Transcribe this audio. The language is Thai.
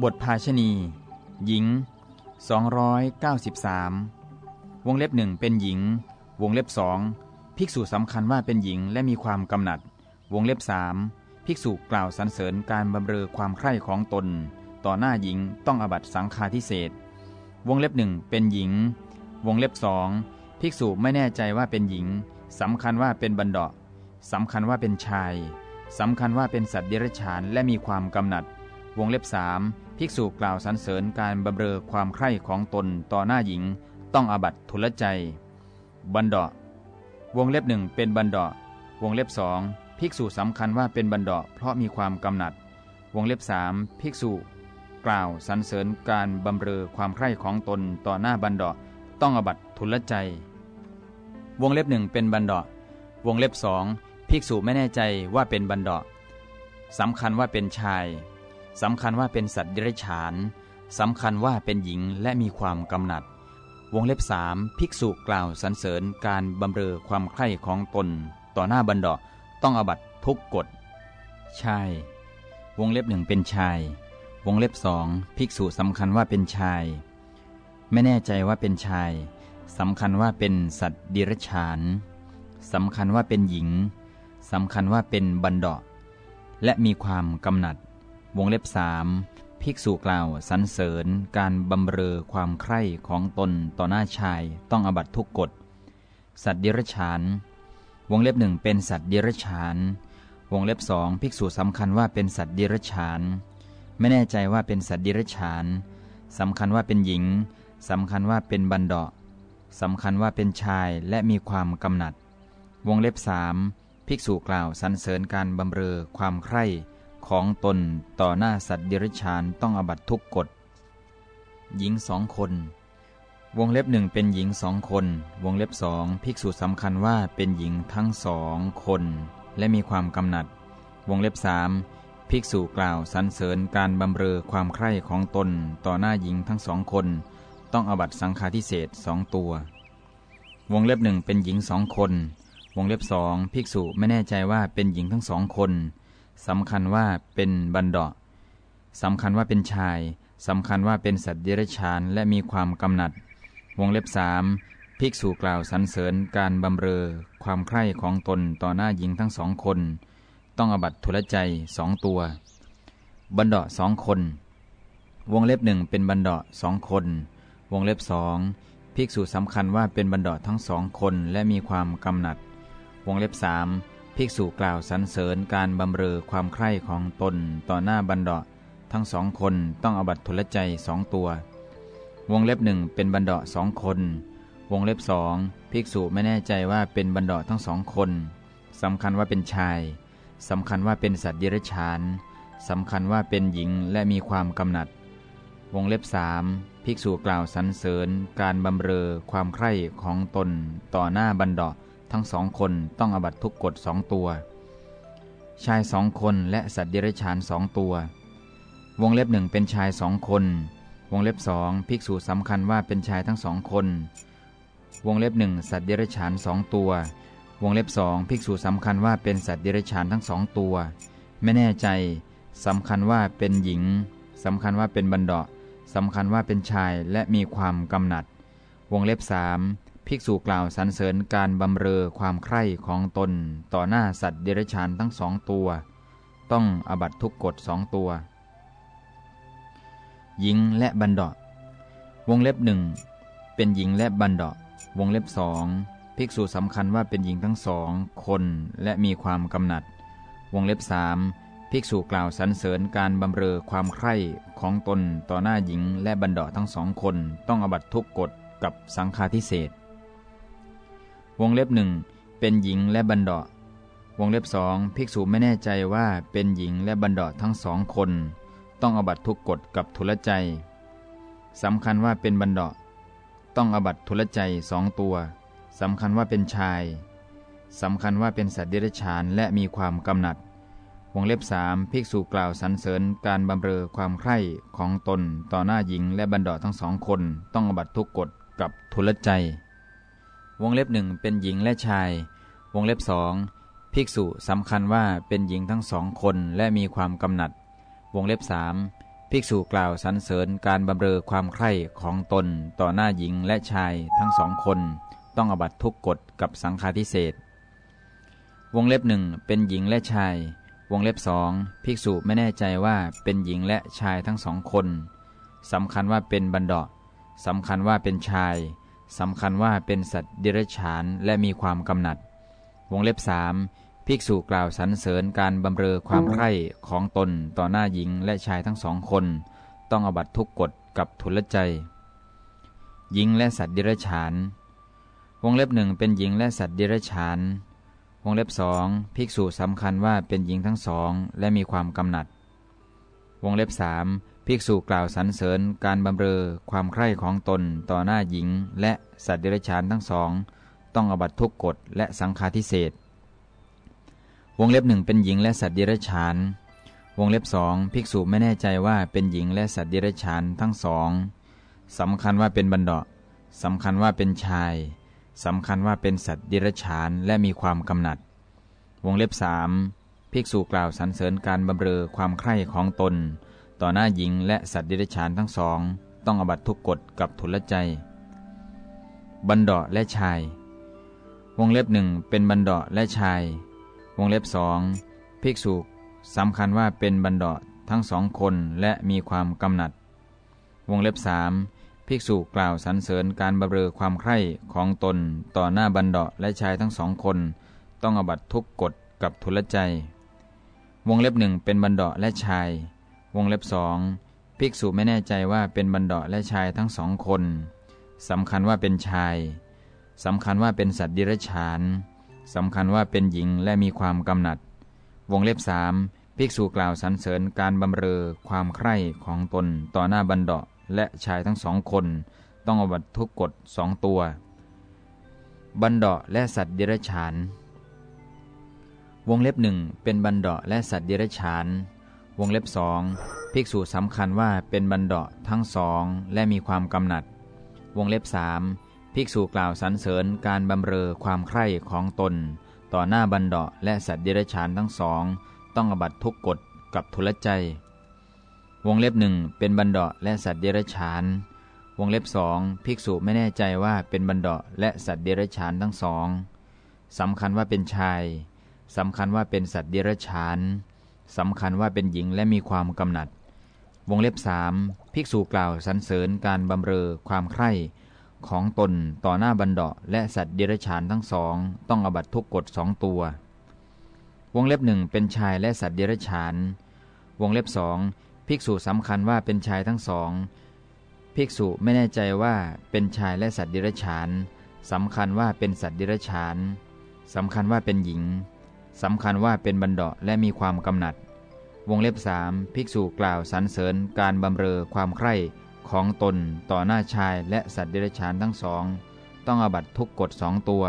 บทภาชณี หญิง 293 วงเล็บหนึ่งเป็นหญิง วงเล็บสองภิกษุสำคัญว่าเป็นหญิงและมีความกำหนัด วงเล็บสามภิกษุกล่าวสรรเสริญการบำเรอความใคร่ของตน ต่อหน้าหญิงต้องอบัตสังฆาทิเศษวงเล็บหนึ่งเป็นหญิง วงเล็บสองภิกษุไม่แน่ใจว่าเป็นหญิงสำคัญว่าเป็นบันดาสำคัญว่าเป็นชายสำคัญว่าเป็นสัตว์เดรัจฉานและมีความกำหนัด วงเล็บสาม ภิกษุกล่าวสรรเสริญการบำเรอความใคร่ของตนต่อหน้าหญิง ต้องอาบัตทุลใจ บันดาวงเล็บหนึ่งเป็นบันดาวงเล็บสองภิกษุสำคัญว่าเป็นบันดาเพราะมีความกำหนัด วงเล็บสามภิกษุกล่าวสรรเสริญการบำเรอความใคร่ของตนต่อหน้าบันดาต้องอบัตทุลใจ วงเล็บหนึ่งเป็นบันดาวงเล็บสองภิกษุไม่แน่ใจว่าเป็นบันดาสำคัญว่าเป็นชาย สำคัญว่าเป็นสัตว์เดรัจฉานสำคัญว่าเป็นหญิงและมีความกำหนัด วงเล็บสามภิกษุกล่าวสรรเสริญการบำเรอความใคร่ของตน ต่อหน้าบันดาต้องอบัตทุกกฎชายวงเล็บหนึ่งเป็นชาย วงเล็บสองภิกษุสำคัญว่าเป็นชาย ไม่แน่ใจว่าเป็นชายสำคัญว่าเป็นสัตว์ดิรัจฉานสำคัญว่าเป็นหญิงสำคัญว่าเป็นบันดาและมีความกำหนัด วงเล็บสามภิกษุกล่าวสรรเสริญการบำเรอความใคร่ของตนต่อหน้าชายต้องอบัตทุกกฎ สัตว์ดิรัจฉาน วงเล็บหนึ่งเป็นสัตว์ดิรัจฉาน วงเล็บสองภิกษุสำคัญว่าเป็นสัตว์ดิรัจฉาน ไม่แน่ใจว่าเป็นสัตว์ดิรัจฉานสำคัญว่าเป็นหญิงสำคัญว่าเป็นบันดาสำคัญว่าเป็นชายและมีความกำหนัด วงเล็บสามภิกษุกล่าวสรรเสริญการบำเรอความใคร่ ของตนต่อหน้าสัตว์เดรัจฉานต้องอบัตทุกกฎ หญิงสองคน วงเล็บหนึ่งเป็นหญิงสองคน วงเล็บสองภิกษุสำคัญว่าเป็นหญิงทั้งสองคน และมีความกำหนัด วงเล็บสามภิกษุกล่าวสรรเสริญการบำเรอความใคร่ของตนต่อหน้าหญิงทั้งสองคน ต้องอบัตสังฆาทิเศษสองตัว วงเล็บหนึ่งเป็นหญิงสองคน วงเล็บสองภิกษุไม่แน่ใจว่าเป็นหญิงทั้งสองคน สำคัญว่าเป็นบันดาสำคัญว่าเป็นชายสำคัญว่าเป็นสัตว์เดรัจฉานและมีความกำหนัด วงเล็บสามภิกษุกล่าวสรรเสริญการบำเรอ ความใคร่ของตนต่อหน้าหญิงทั้งสองคน ต้องอบัตทุลใจสองตัว บันดาสองคน วงเล็บหนึ่งเป็นบันดาสองคน วงเล็บสองภิกษุสำคัญว่าเป็นบันดาทั้งสองคนและมีความกำหนัด วงเล็บสาม ภิกษุกล่าวสรรเสริญการบำเรอความใคร่ของตนต่อหน้าบันดาทั้งสองคนต้องอบัตทุลใจสองตัว วงเล็บหนึ่งเป็นบันดาสองคน วงเล็บสองภิกษุไม่แน่ใจว่าเป็นบันดาทั้งสองคนสำคัญว่าเป็นชายสำคัญว่าเป็นสัตว์เดรัจฉานสำคัญว่าเป็นหญิงและมีความกำหนัด วงเล็บสามภิกษุกล่าวสรรเสริญการบำเรอความใคร่ของตนต่อหน้าบันดา ทั้งสองคนต้องอบัตทุกกฎสองตัว ชายสองคนและสัตว์เดรัจฉานสองตัว วงเล็บหนึ่งเป็นชายสองคน วงเล็บสองภิกษุสำคัญว่าเป็นชายทั้งสองคน วงเล็บหนึ่งสัตว์เดรัจฉานสองตัว วงเล็บสองภิกษุสำคัญว่าเป็นสัตว์เดรัจฉานทั้งสองตัว ไม่แน่ใจสำคัญว่าเป็นหญิงสำคัญว่าเป็นบันดาสำคัญว่าเป็นชายและมีความกำหนัด วงเล็บสาม ภิกษุกล่าวสรรเสริญการบำเรอความใคร่ของตน ต่อหน้าสัตว์เดรัจฉานทั้งสองตัว ต้องอบัตทุกกฎสองตัว หญิงและบันดาวงเล็บหนึ่งเป็นหญิงและบันดาวงเล็บสองภิกษุสำคัญว่าเป็นหญิงทั้งสองคนและมีความกำหนัด วงเล็บสามภิกษุกล่าวสรรเสริญการบำเรอความใคร่ของตนต่อหน้าหญิงและบันดาทั้งสองคน ต้องอบัตทุกกฎกับสังฆาทิเศษ วงเล็บหนึ่งเป็นหญิงและบันดาวงเล็บสองภิกษุไม่แน่ใจว่าเป็นหญิงและบันดาทั้งสองคน ต้องอบัตทุกกฎกับทุลใจสำคัญว่าเป็นบันดาต้องอบัตทุลใจสองตัวสำคัญว่าเป็นชายสำคัญว่าเป็นสัตว์เดรัจฉานและมีความกำหนัด วงเล็บสามภิกษุกล่าวสรรเสริญการบำเรอความใคร่ของตนต่อหน้าหญิงและบันดาทั้งสองคน ต้องอบัตทุกกฎกับทุลใจ วงเล็บหนึ่งเป็นหญิงและชาย วงเล็บสองภิกษุสำคัญว่าเป็นหญิงทั้งสองคนและมีความกำหนัด วงเล็บสามภิกษุกล่าวสรรเสริญการบำเรอความใคร่ของตนต่อหน้าหญิงและชายทั้งสองคน ต้องอบัตทุกกฎกับสังฆาทิเศษวงเล็บหนึ่งเป็นหญิงและชาย วงเล็บสองภิกษุไม่แน่ใจว่าเป็นหญิงและชายทั้งสองคนสำคัญว่าเป็นบันดาสำคัญว่าเป็นชาย สำคัญว่าเป็นสัตว์เดรัจฉานและมีความกำหนัด วงเล็บสามภิกษุกล่าวสรรเสริญการบำเรอความใคร่ของตนต่อหน้าหญิงและชายทั้งสองคน ต้องอบัตทุกกฎกับทุลใจ หญิงและสัตว์เดรัจฉาน วงเล็บหนึ่งเป็นหญิงและสัตว์เดรัจฉาน วงเล็บสองภิกษุสำคัญว่าเป็นหญิงทั้งสองและมีความกำหนัด วงเล็บสาม ภิกษุกล่าวสรรเสริญการบำเรอความใคร่ของตนต่อหน้าหญิง และสัตว์เดรัจฉานทั้งสอง ต้องอบัตทุกกฎและสังฆาทิเศษวงเล็บหนึ่งเป็นหญิงและสัตว์เดรัจฉาน วงเล็บสองภิกษุไม่แน่ใจว่าเป็นหญิงและสัตว์เดรัจฉานทั้งสองสำคัญว่าเป็นบันดาสำคัญว่าเป็นชายสำคัญว่าเป็นสัตว์เดรัจฉานและมีความกำหนัด วงเล็บสามภิกษุกล่าวสรรเสริญการบำเรอความใคร่ของตน ต่อหน้าหญิงและสัตว์เดรัจฉานทั้งสอง ต้องอบัตทุกกฎกับทุลใจ บันดาและชาย วงเล็บหนึ่งเป็นบันดาและชาย วงเล็บสองภิกษุสำคัญว่าเป็นบันดาทั้งสองคนและมีความกำหนัด วงเล็บสามภิกษุกล่าวสรรเสริญการบำเรอความใคร่ของตนต่อหน้าบันดาและชายทั้งสองคน ต้องอบัตทุกกฎกับทุลใจ วงเล็บหนึ่งเป็นบันดาและชาย วงเล็บสองภิกษุไม่แน่ใจว่าเป็นบันดาและชายทั้งสองคนสำคัญว่าเป็นชายสำคัญว่าเป็นสัตว์ดิรัจฉานสำคัญว่าเป็นหญิงและมีความกำหนัด วงเล็บสามภิกษุกล่าวสรรเสริญการบำเรอความใคร่ของตนต่อหน้าบันดาและชายทั้งสองคน ต้องอบัตทุกกฎสองตัว บันดาและสัตว์เดรัจฉาน วงเล็บหนึ่งเป็นบันดาและสัตว์เดรัจฉาน วงเล็บสองภิกษุสำคัญว่าเป็นบันดาทั้งสองและมีความกำหนัด วงเล็บสามภิกษุกล่าวสรรเสริญการบำเรอความใคร่ของตน ต่อหน้าบันดาและสัตว์เดรัจฉานทั้งสอง ต้องอบัตทุกกฎกับทุลใจ วงเล็บหนึ่งเป็นบันดาและสัตว์เดรัจฉาน วงเล็บสองภิกษุไม่แน่ใจว่าเป็นบันดาและสัตว์เดรัจฉานทั้งสองสำคัญว่าเป็นชายสำคัญว่าเป็นสัตว์เดรัจฉาน สำคัญว่าเป็นหญิงและมีความกำหนัด วงเล็บสามภิกษุกล่าวสรรเสริญการบำเรอความใคร่ของตนต่อหน้าบันดาและสัตว์เดรัจฉานทั้งสองต้องอบัตทุกกฎสองตัว วงเล็บหนึ่งเป็นชายและสัตว์เดรัจฉาน วงเล็บสองภิกษุสำคัญว่าเป็นชายทั้งสอง ภิกษุไม่แน่ใจว่าเป็นชายและสัตว์เดรัจฉานสำคัญว่าเป็นสัตว์เดรัจฉานสำคัญว่าเป็นหญิง สำคัญว่าเป็นบันดาและมีความกำหนัด วงเล็บสามภิกษุกล่าวสรรเสริญการบำเรอความใคร่ของตนต่อหน้าชายและสัตว์เดรัจฉานทั้งสอง ต้องอบัตทุกกฎสองตัว